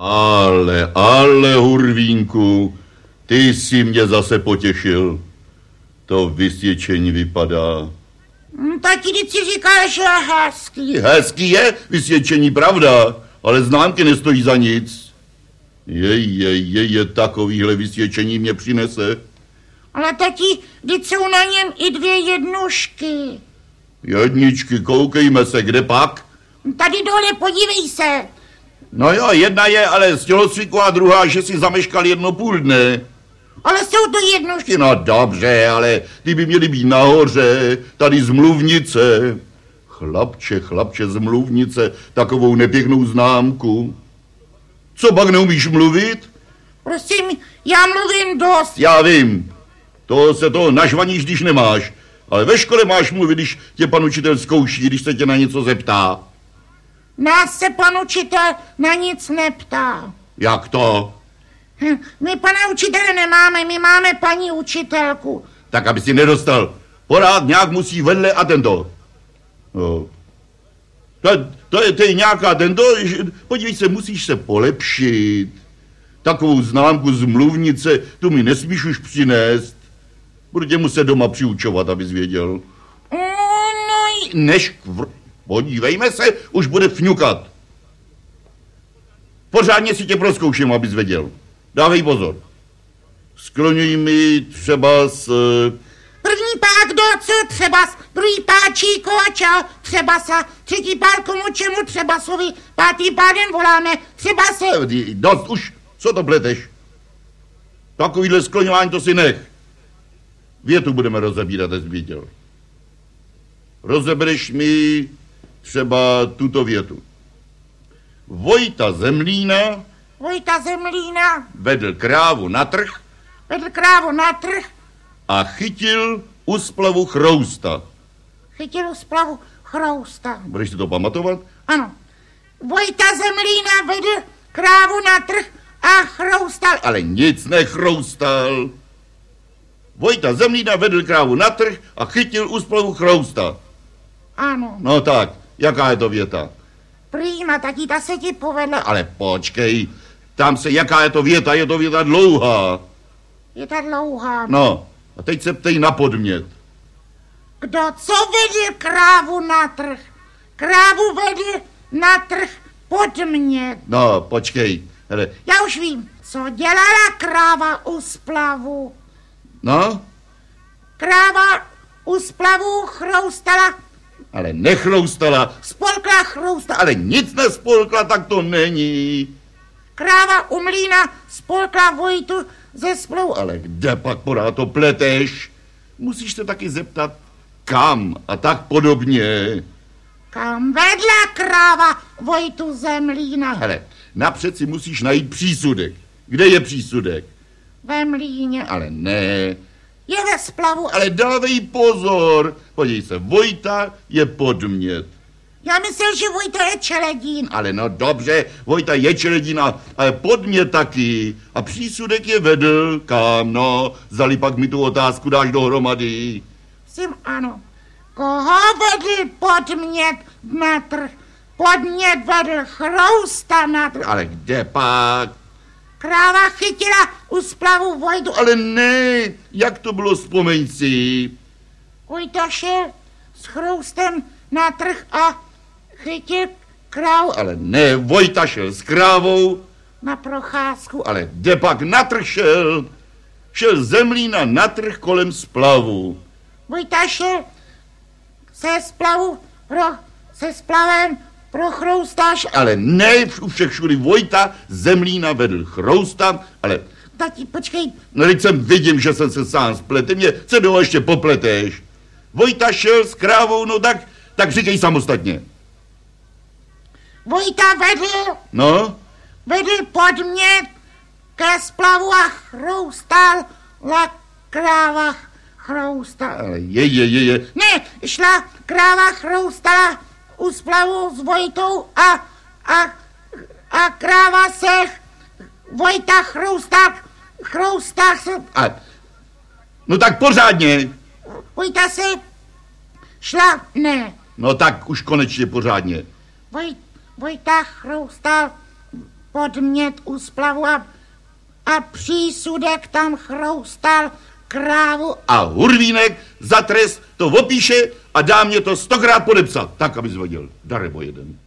Ale, ale, Hurvínku, ty jsi mě zase potěšil. To vysvědčení vypadá. Hm, Tati, teď si říkáš, že je hezký. Hezký je vysvědčení, pravda, ale známky nestojí za nic. Je, je, je, je, takovýhle vysvědčení mě přinese. Ale tati, teď jsou na něm i dvě jednušky. Jedničky, koukejme se, kde pak? Tady dole, podívej se. No jo, jedna je ale z tělocviku a druhá, že si zameškal jedno půl dne. Ale jsou to jednušky. No dobře, ale ty by měly být nahoře, tady z mluvnice. Chlapče, chlapče z mluvnice, takovou nepěknou známku. Co pak neumíš mluvit? Prosím, já mluvím dost. Já vím, to se toho nažvaníš, když nemáš. Ale ve škole máš mluvit, když tě pan učitel zkouší, když se tě na něco zeptá. Nás se pan učitel na nic neptá. Jak to? Hm, My pana učitele nemáme, my máme paní učitelku. Tak, aby si nedostal. Porád nějak musí vedle a tento. No. To, to, je, to je nějaká tento, že- podívej se, musíš se polepšit. Takovou známku z mluvnice, tu mi nesmíš už přinést. Budu tě muset doma přiučovat, abys věděl. No, no, kvr... Podívejme se, už bude fňukat. Pořádně si tě proskouším, abys věděl. Dávej pozor. Skloňuj mi třeba s... eh, první pák do co třeba, s- druhý páčí koča, třeba sa, třetí pár komu čemu třeba sovi, pátý pádem voláme, třeba se. eh, Dost už, co to pleteš? Takovýhle skloňování to si nech. Větu budeme rozebírat, abys viděl. Rozebereš mi třeba tuto větu. Vojta Zemlína Vojta Zemlína vedl krávu na trh vedl krávu na trh, a chytil u splavu chrousta. chytil splavu chrousta. Budeš si to pamatovat? Ano. Vojta Zemlína vedl krávu na trh a chroustal. Ale nic nechroustal. Vojta Zemlína vedl krávu na trh a chytil u splavu chrousta. Ano. No tak, jaká je to věta? Prýma, taky ta se ti povedla. Ale počkej, tam se, jaká je to věta, je to věta dlouhá. Je ta dlouhá. No, a teď se ptej na podmět. Kdo co vedl krávu na trh? Krávu vedl na trh pod mě. No, počkej, hele, Já už vím, co dělala kráva u splavu. no, Kráva u splavu chroustala, ale nechroustala, spolkla chroustala. ale nic nespolkla, tak to není. Kráva u mlína spolkla Vojtu ze splavu. Ale kde pak porád to pleteš? Musíš se taky zeptat, kam a tak podobně. Kam vedla kráva Vojtu ze mlína? Hele, napřed si musíš najít přísudek. Kde je přísudek? Ve mlíně. Ale ne, Je ve splavu. ale dávej pozor. Podívej se, Vojta je podmět. Já myslel, že Vojta je čeledín. Ale no dobře, Vojta je čeledina, ale podmět taky. A přísudek je vedl, kam, no. Zali pak mi tu otázku dáš dohromady. Sim, ano. Koho vedl podmět na trh? Podmět vedl chrousta na trh. Ale kde pak? Kráva chytila u splavu Vojtu. Ale ne, jak to bylo, vzpomeň si. Vojta šel s chroustem na trh a chytil krávu Ale ne, Vojta šel s krávou, na procházku. ale kde pak na trh šel? Šel Zemlína na trh kolem splavu. Vojta šel se splavu pro, se splavem pro chroustáš. Ale ne, u všech všudy Vojta Zemlína vedl chrousta, ale Tati, počkej, no teď jsem vidím, že jsem se sám spletl, mě co do ještě popleteš. Vojta šel s krávou, no tak, tak říkej samostatně. Vojta vedl, No, vedl podmět ke splavu a chroustal la kráva chroustal. ale je, je, je, je. Ne, šla kráva chroustala u splavu s Vojtou a, a, a kráva se Vojta chroustá, chroustá se, A, no tak pořádně. Vojta se šla, ne, No tak už konečně pořádně. Voj, Vojta chroustal podmět u splavu a, a přísudek tam chroustal krávu A Hurvínek za trest to opíše a dá mě to stokrát podepsat. Tak, aby zvodil. Darebo jeden.